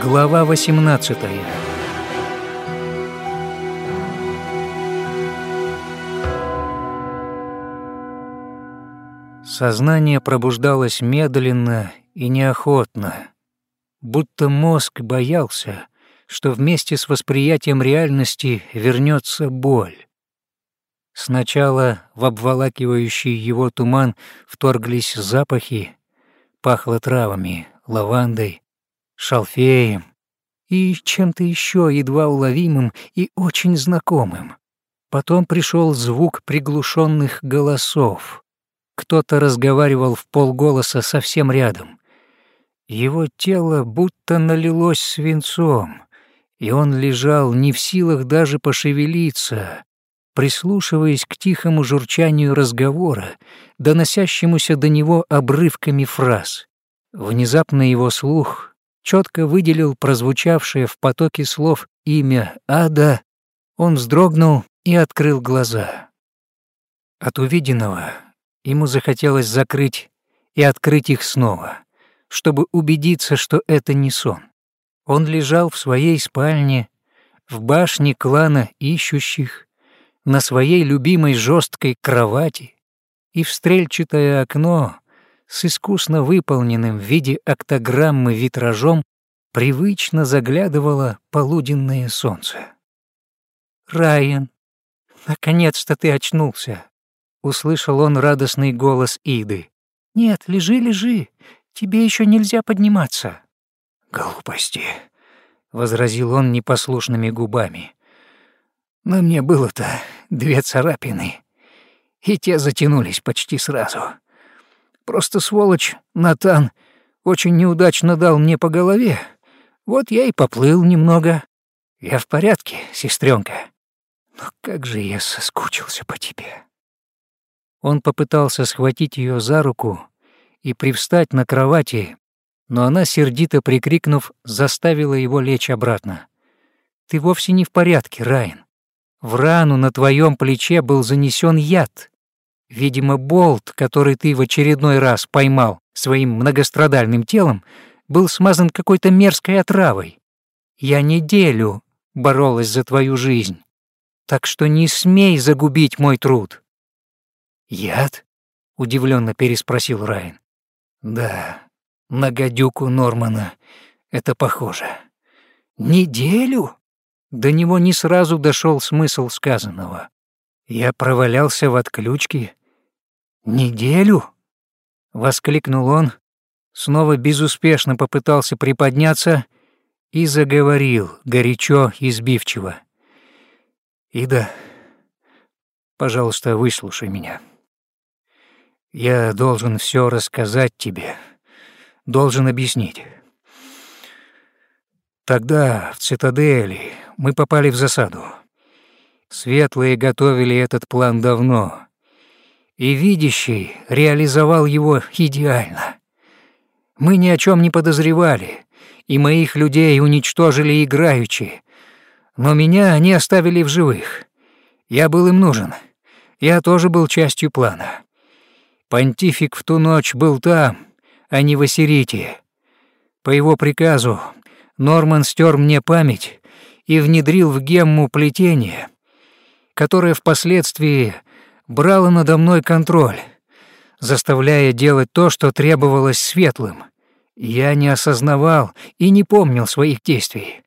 Глава 18 Сознание пробуждалось медленно и неохотно, будто мозг боялся, что вместе с восприятием реальности вернется боль. Сначала в обволакивающий его туман вторглись запахи, пахло травами, лавандой, шалфеем и чем-то еще едва уловимым и очень знакомым. Потом пришел звук приглушенных голосов. Кто-то разговаривал в полголоса совсем рядом. Его тело будто налилось свинцом, и он лежал не в силах даже пошевелиться, прислушиваясь к тихому журчанию разговора, доносящемуся до него обрывками фраз. Внезапно его слух четко выделил прозвучавшее в потоке слов имя Ада, он вздрогнул и открыл глаза. От увиденного ему захотелось закрыть и открыть их снова, чтобы убедиться, что это не сон. Он лежал в своей спальне, в башне клана ищущих, на своей любимой жесткой кровати, и в стрельчатое окно с искусно выполненным в виде октограммы витражом привычно заглядывало полуденное солнце. «Райан, наконец-то ты очнулся!» — услышал он радостный голос Иды. «Нет, лежи, лежи, тебе еще нельзя подниматься». «Глупости», — возразил он непослушными губами. «На мне было-то две царапины, и те затянулись почти сразу. Просто сволочь Натан очень неудачно дал мне по голове, вот я и поплыл немного. Я в порядке, сестренка. Но как же я соскучился по тебе». Он попытался схватить ее за руку и привстать на кровати, но она, сердито прикрикнув, заставила его лечь обратно. «Ты вовсе не в порядке, Райан. В рану на твоем плече был занесен яд. Видимо, болт, который ты в очередной раз поймал своим многострадальным телом, был смазан какой-то мерзкой отравой. Я неделю боролась за твою жизнь, так что не смей загубить мой труд». «Яд?» — удивленно переспросил Райан. «Да, на гадюку Нормана это похоже. Неделю?» До него не сразу дошел смысл сказанного. Я провалялся в отключке. «Неделю?» — воскликнул он, снова безуспешно попытался приподняться и заговорил горячо и сбивчиво. «Ида, пожалуйста, выслушай меня. Я должен все рассказать тебе, должен объяснить. Тогда в цитадели мы попали в засаду. Светлые готовили этот план давно, и видящий реализовал его идеально. Мы ни о чем не подозревали, и моих людей уничтожили играючи, но меня они оставили в живых. Я был им нужен. Я тоже был частью плана. Понтифик в ту ночь был там, а не в Ассирите. По его приказу Норман стер мне память и внедрил в гемму плетение, которое впоследствии брало надо мной контроль, заставляя делать то, что требовалось светлым. Я не осознавал и не помнил своих действий.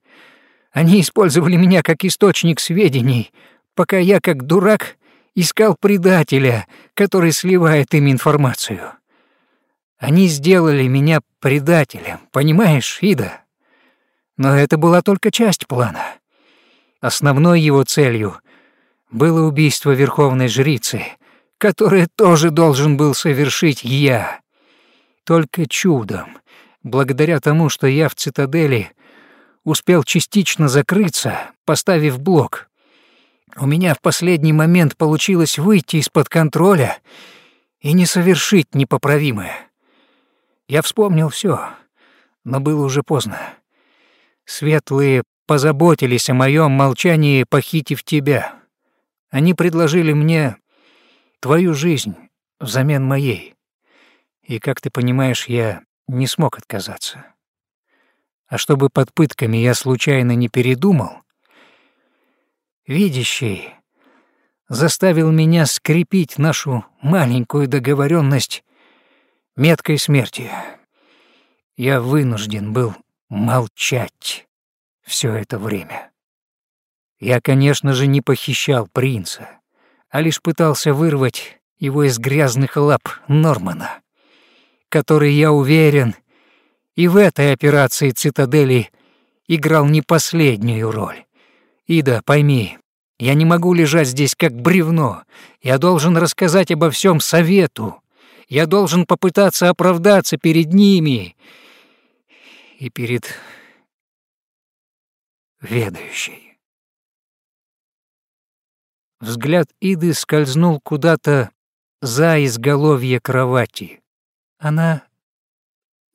Они использовали меня как источник сведений, пока я, как дурак, искал предателя, который сливает им информацию. Они сделали меня предателем, понимаешь, Ида? Но это была только часть плана. Основной его целью было убийство верховной жрицы, которое тоже должен был совершить я. Только чудом, благодаря тому, что я в цитадели успел частично закрыться, поставив блок. У меня в последний момент получилось выйти из-под контроля и не совершить непоправимое. Я вспомнил все, но было уже поздно. Светлые позаботились о моем молчании, похитив тебя. Они предложили мне твою жизнь взамен моей. И, как ты понимаешь, я не смог отказаться. А чтобы под пытками я случайно не передумал, видящий заставил меня скрепить нашу маленькую договоренность меткой смерти. Я вынужден был молчать все это время. Я, конечно же, не похищал принца, а лишь пытался вырвать его из грязных лап Нормана, который, я уверен, и в этой операции цитадели играл не последнюю роль. Ида, пойми, я не могу лежать здесь как бревно. Я должен рассказать обо всем совету. Я должен попытаться оправдаться перед ними и перед ведающей. Взгляд Иды скользнул куда-то за изголовье кровати. Она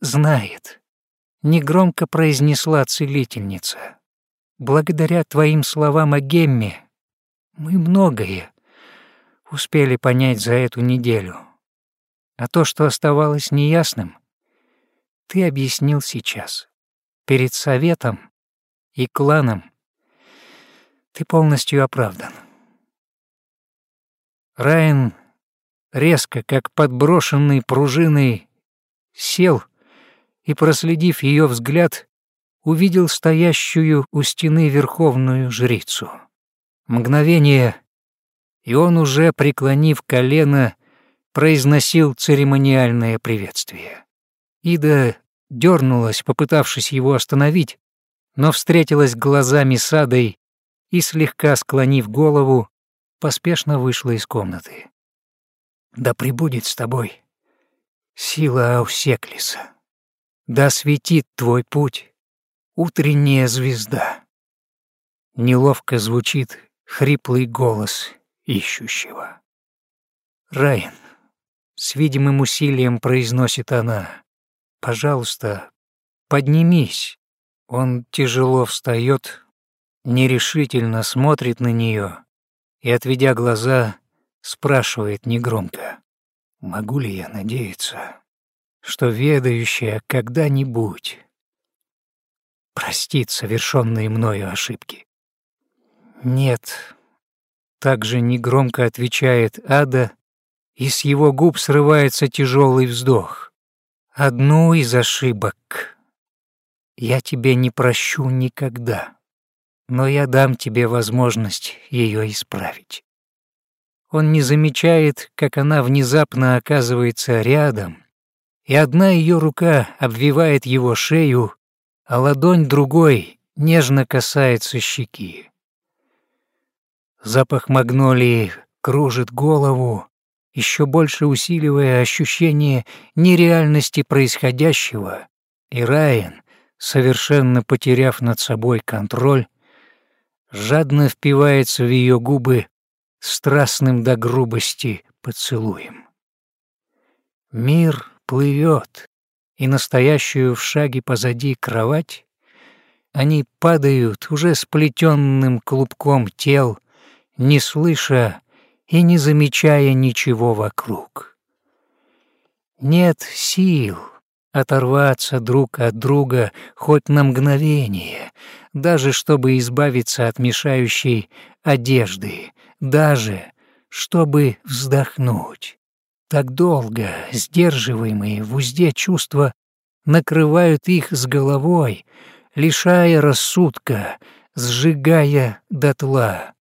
знает, негромко произнесла целительница. Благодаря твоим словам о Гемме мы многое успели понять за эту неделю. А то, что оставалось неясным, ты объяснил сейчас. Перед советом и кланом ты полностью оправдан. Райан резко, как подброшенный пружиной, сел и, проследив ее взгляд, увидел стоящую у стены верховную жрицу. Мгновение, и он уже, преклонив колено, произносил церемониальное приветствие. Ида дернулась, попытавшись его остановить, но встретилась глазами с Адой и, слегка склонив голову, поспешно вышла из комнаты. «Да пребудет с тобой сила Аусеклиса. Да светит твой путь утренняя звезда». Неловко звучит хриплый голос ищущего. «Райан», — с видимым усилием произносит она, — «пожалуйста, поднимись». Он тяжело встает, нерешительно смотрит на нее и, отведя глаза, спрашивает негромко, «Могу ли я надеяться, что ведающая когда-нибудь простит совершенные мною ошибки?» «Нет», — также негромко отвечает Ада, и с его губ срывается тяжелый вздох. «Одну из ошибок я тебе не прощу никогда, но я дам тебе возможность ее исправить». Он не замечает, как она внезапно оказывается рядом, и одна ее рука обвивает его шею, а ладонь другой нежно касается щеки. Запах магнолии кружит голову, еще больше усиливая ощущение нереальности происходящего, и Райан, совершенно потеряв над собой контроль, жадно впивается в ее губы страстным до грубости поцелуем. Мир плывет, и настоящую в шаге позади кровать они падают уже сплетенным клубком тел, не слыша и не замечая ничего вокруг. Нет сил оторваться друг от друга хоть на мгновение, даже чтобы избавиться от мешающей одежды, даже чтобы вздохнуть. Так долго сдерживаемые в узде чувства накрывают их с головой, лишая рассудка, сжигая дотла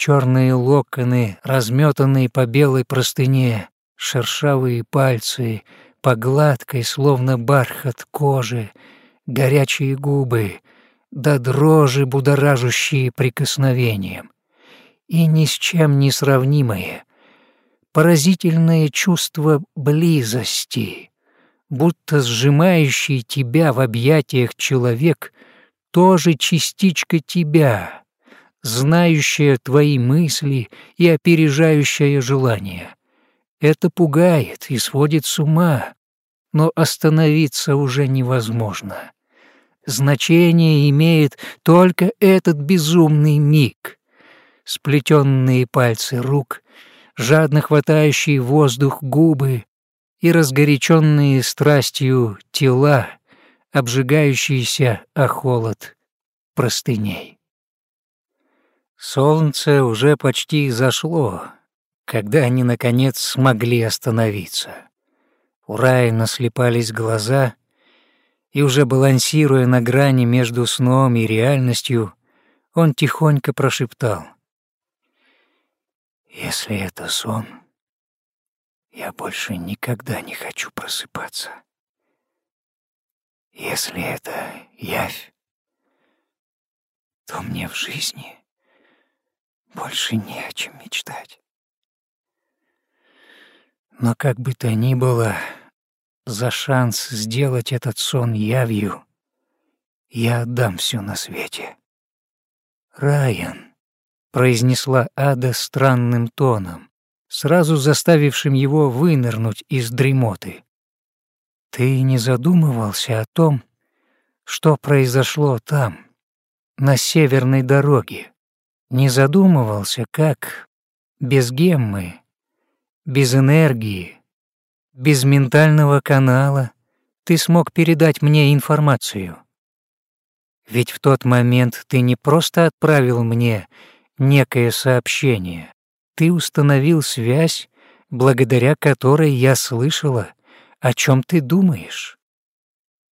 черные локоны, разметанные по белой простыне, шершавые пальцы, по гладкой, словно бархат кожи, горячие губы, да дрожи, будоражущие прикосновением. И ни с чем не сравнимое, поразительное чувство близости, будто сжимающий тебя в объятиях человек тоже частичка тебя — знающая твои мысли и опережающая желания. Это пугает и сводит с ума, но остановиться уже невозможно. Значение имеет только этот безумный миг. Сплетенные пальцы рук, жадно хватающие воздух губы и разгоряченные страстью тела обжигающийся о холод простыней. Солнце уже почти зашло, когда они, наконец, смогли остановиться. У Райана слепались глаза, и уже балансируя на грани между сном и реальностью, он тихонько прошептал. «Если это сон, я больше никогда не хочу просыпаться. Если это явь, то мне в жизни больше не о чем мечтать. Но как бы то ни было, за шанс сделать этот сон явью я отдам все на свете. «Райан», — произнесла Ада странным тоном, сразу заставившим его вынырнуть из дремоты. «Ты не задумывался о том, что произошло там, на северной дороге? Не задумывался, как без геммы, без энергии, без ментального канала ты смог передать мне информацию?» Ведь в тот момент ты не просто отправил мне некое сообщение, ты установил связь, благодаря которой я слышала, о чем ты думаешь.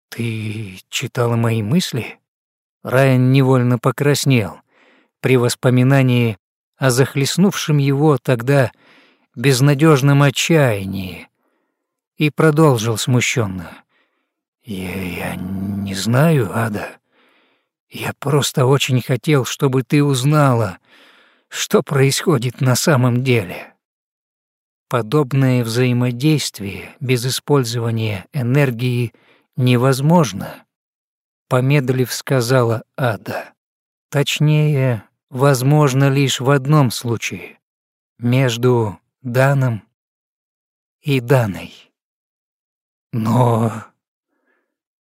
Ты читала мои мысли? Райан невольно покраснел при воспоминании о захлестнувшем его тогда безнадежном отчаянии и продолжил смущенно. «Я, я не знаю, Ада. Я просто очень хотел, чтобы ты узнала, что происходит на самом деле. Подобное взаимодействие без использования энергии невозможно, помедлив сказала Ада. Точнее, возможно лишь в одном случае — между Даном и Даной. Но...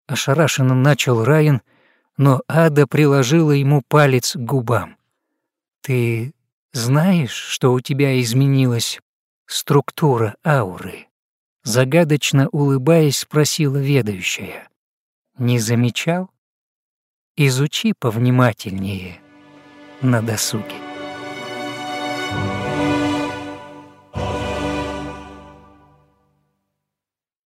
Ошарашенно начал Райан — но Ада приложила ему палец к губам. «Ты знаешь, что у тебя изменилась структура ауры?» Загадочно улыбаясь, спросила ведающая. «Не замечал? Изучи повнимательнее на досуге».